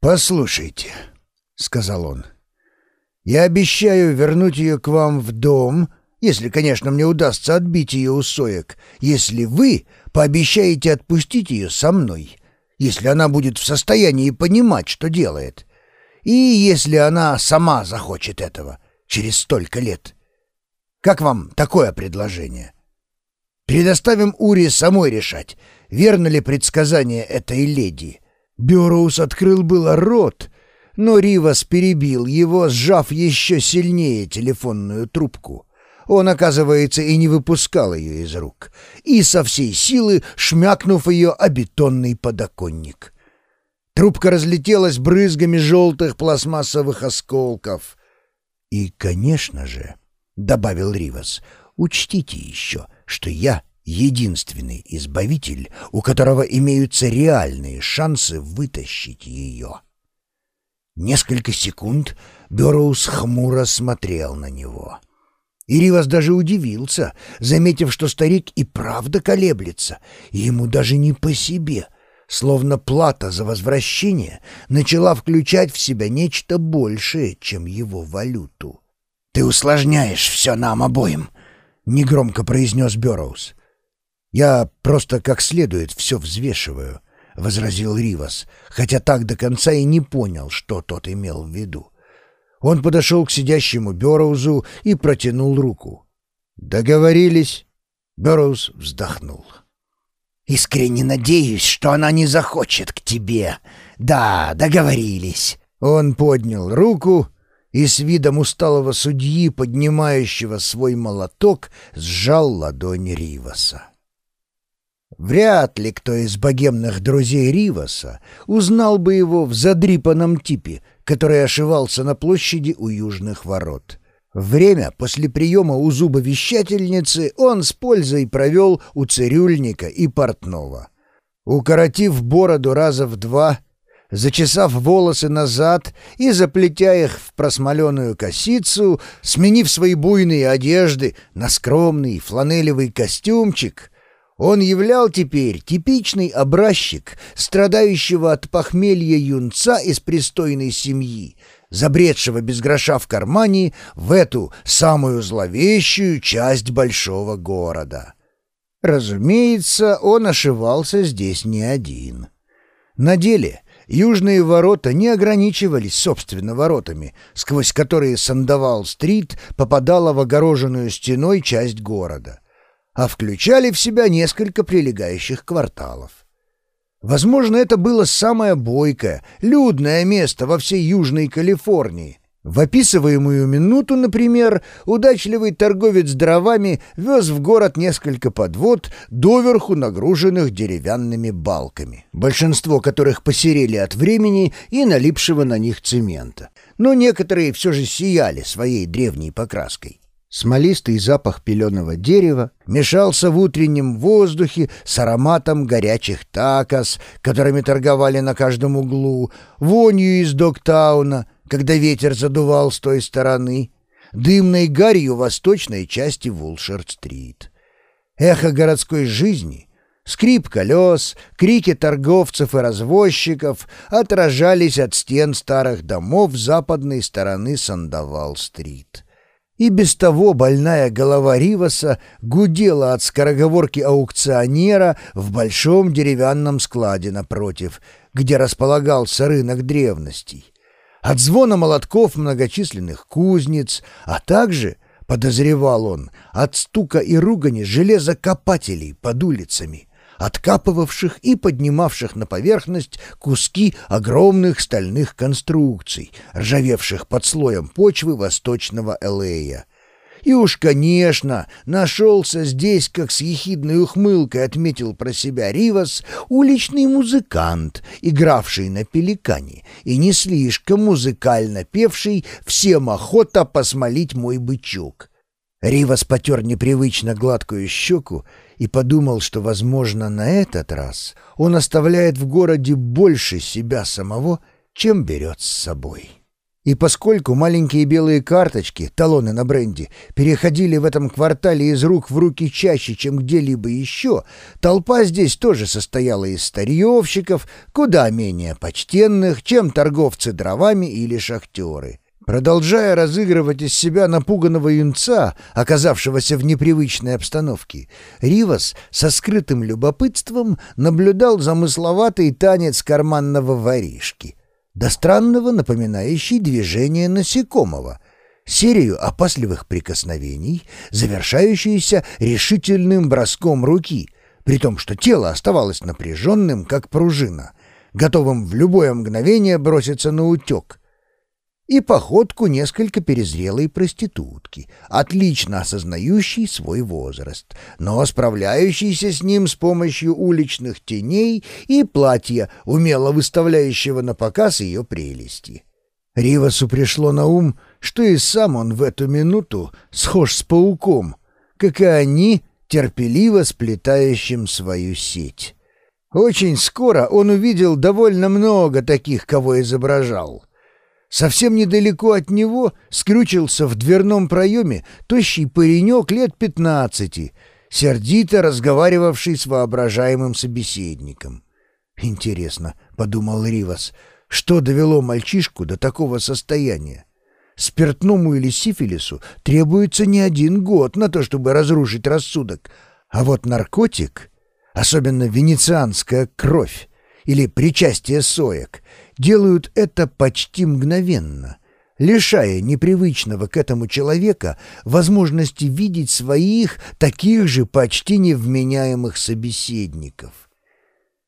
«Послушайте», — сказал он, — «я обещаю вернуть ее к вам в дом, если, конечно, мне удастся отбить ее у соек, если вы пообещаете отпустить ее со мной, если она будет в состоянии понимать, что делает, и если она сама захочет этого через столько лет. Как вам такое предложение? Предоставим Ури самой решать, верно ли предсказание этой леди». Бюроус открыл было рот, но Ривас перебил его, сжав еще сильнее телефонную трубку. Он, оказывается, и не выпускал ее из рук, и со всей силы шмякнув ее о бетонный подоконник. Трубка разлетелась брызгами желтых пластмассовых осколков. «И, конечно же», — добавил Ривас, — «учтите еще, что я единственный избавитель, у которого имеются реальные шансы вытащить ее». Несколько секунд Берроуз хмуро смотрел на него. И Ривас даже удивился, заметив, что старик и правда колеблется, и ему даже не по себе, словно плата за возвращение начала включать в себя нечто большее, чем его валюту. «Ты усложняешь все нам обоим», — негромко произнес Берроуз. «Я просто как следует все взвешиваю», — возразил Ривас, хотя так до конца и не понял, что тот имел в виду. Он подошел к сидящему Берроузу и протянул руку. «Договорились?» Берроуз вздохнул. «Искренне надеюсь, что она не захочет к тебе. Да, договорились». Он поднял руку и с видом усталого судьи, поднимающего свой молоток, сжал ладонь Риваса. Вряд ли кто из богемных друзей Риваса узнал бы его в задрипанном типе, который ошивался на площади у южных ворот. Время после приема у зубовещательницы он с пользой провел у цирюльника и портного. Укоротив бороду раза в два, зачесав волосы назад и заплетя их в просмоленную косицу, сменив свои буйные одежды на скромный фланелевый костюмчик — он являл теперь типичный образчик страдающего от похмелья юнца из пристойной семьи, забредшего без гроша в кармане в эту самую зловещую часть большого города. Разумеется, он ошивался здесь не один. На деле южные ворота не ограничивались собственно воротами, сквозь которые Сандовал-стрит попадала в огороженную стеной часть города — а включали в себя несколько прилегающих кварталов. Возможно, это было самое бойкое, людное место во всей Южной Калифорнии. В описываемую минуту, например, удачливый торговец дровами вез в город несколько подвод, доверху нагруженных деревянными балками, большинство которых посерели от времени и налипшего на них цемента. Но некоторые все же сияли своей древней покраской. Смолистый запах пеленого дерева мешался в утреннем воздухе с ароматом горячих такос, которыми торговали на каждом углу, вонью из Доктауна, когда ветер задувал с той стороны, дымной гарью восточной части Вулшерт-стрит. Эхо городской жизни — Скрип колес, крики торговцев и развозчиков отражались от стен старых домов западной стороны Сандовал-стрит. И без того больная голова Риваса гудела от скороговорки аукционера в большом деревянном складе напротив, где располагался рынок древностей. От звона молотков многочисленных кузнец, а также, подозревал он, от стука и ругани железокопателей под улицами откапывавших и поднимавших на поверхность куски огромных стальных конструкций, ржавевших под слоем почвы восточного Элея. И уж, конечно, нашелся здесь, как с ехидной ухмылкой отметил про себя Ривас, уличный музыкант, игравший на пеликане и не слишком музыкально певший «Всем охота посмолить мой бычок». Ривас потер непривычно гладкую щеку и подумал, что, возможно, на этот раз он оставляет в городе больше себя самого, чем берет с собой. И поскольку маленькие белые карточки, талоны на бренди, переходили в этом квартале из рук в руки чаще, чем где-либо еще, толпа здесь тоже состояла из старьевщиков, куда менее почтенных, чем торговцы дровами или шахтеры. Продолжая разыгрывать из себя напуганного юнца, оказавшегося в непривычной обстановке, Ривас со скрытым любопытством наблюдал замысловатый танец карманного воришки — до странного напоминающий движение насекомого, серию опасливых прикосновений, завершающуюся решительным броском руки, при том, что тело оставалось напряженным, как пружина, готовым в любое мгновение броситься на утек, и походку несколько перезрелой проститутки, отлично осознающей свой возраст, но справляющейся с ним с помощью уличных теней и платья, умело выставляющего на показ ее прелести. Ривасу пришло на ум, что и сам он в эту минуту схож с пауком, как и они, терпеливо сплетающим свою сеть. Очень скоро он увидел довольно много таких, кого изображал — Совсем недалеко от него скрючился в дверном проеме тощий паренек лет пятнадцати, сердито разговаривавший с воображаемым собеседником. «Интересно», — подумал Ривас, — «что довело мальчишку до такого состояния? Спиртному или сифилису требуется не один год на то, чтобы разрушить рассудок, а вот наркотик, особенно венецианская кровь, или причастие соек, делают это почти мгновенно, лишая непривычного к этому человека возможности видеть своих таких же почти невменяемых собеседников.